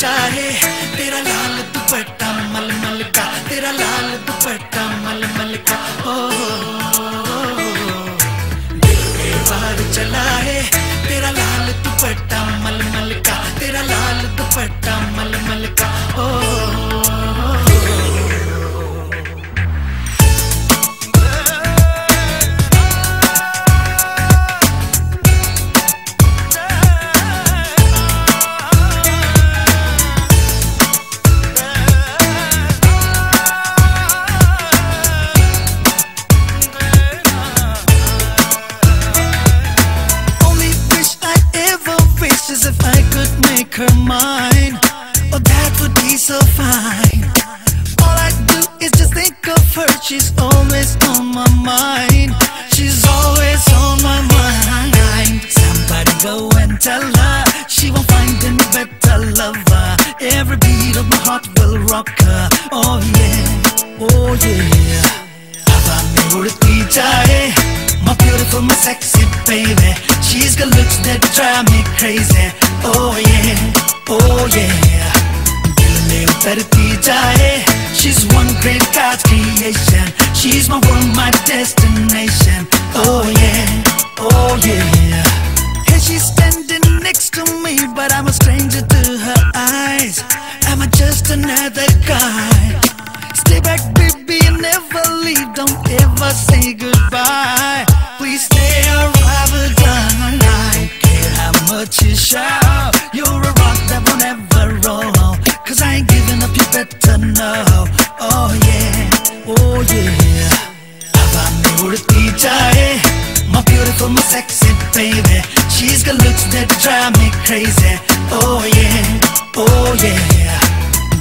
चाहे तेरा her mine. Oh, that would be so fine. All I do is just think of her. She's always on my mind. She's always on my mind. Somebody go and tell her she won't find any better lover. Every beat of my heart will rock her. Oh yeah, oh yeah. हवा में उड़ती जाए My beautiful, my sexy baby She's got looks that drive me crazy Oh yeah, oh yeah दिल में उतरती जाए She's one great God's creation She's my world, my destination Oh yeah, oh yeah Hey, she's standing next to me But I'm a stranger to her eyes Am I just another guy? Stay back, baby, and never leave. Don't ever say goodbye. better know. Oh yeah, oh yeah. हवा में उड़ती जाए My beautiful, my sexy baby She's got looks that drive me crazy Oh yeah, oh yeah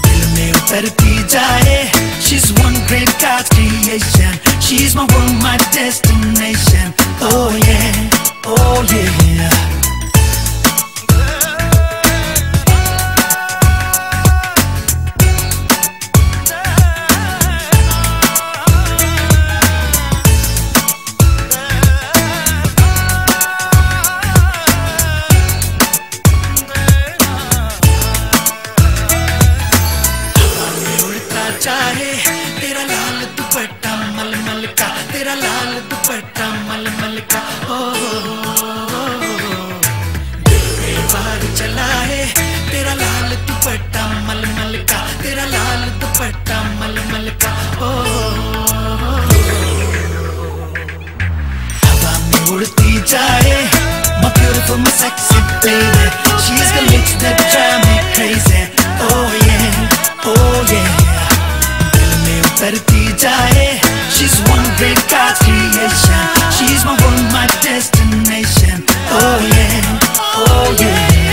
दिल में उतरती जाए She's one great God's creation She's my world, my destination Oh yeah, oh yeah चाहे तेरा लाल दुपट्टा मलमल का तेरा लाल दुपट्टा मलमल का ओ, बाहर चला है तेरा लाल दुपट्टा मलमल का तेरा लाल दुपट्टा मलमल का ओ हवा में उड़ती जाए My beautiful, my sexy baby She's got looks that drive me crazy God's creation. She's my world, my destination. Oh yeah, oh yeah